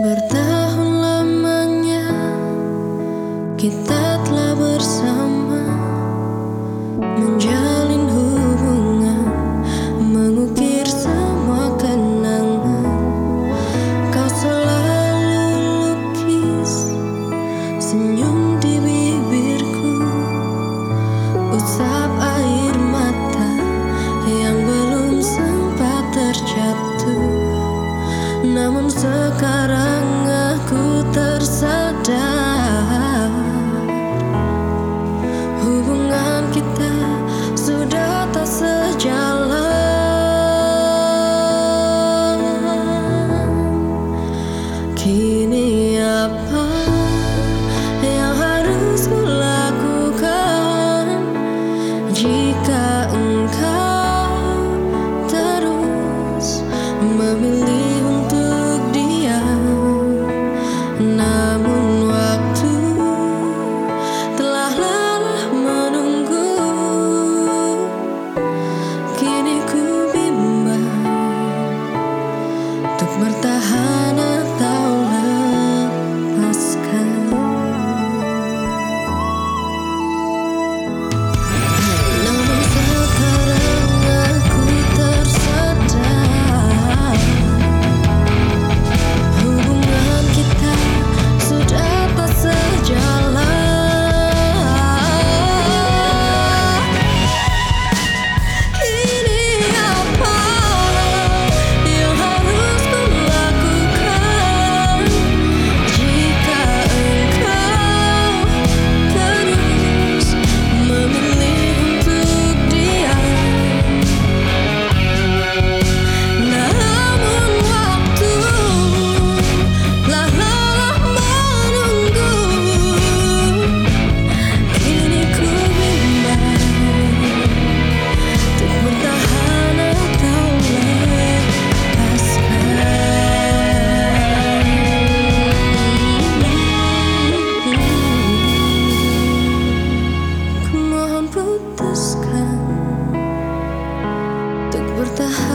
Bertahun lamanya kita telah bersama namun sekarang aku tersadar 다.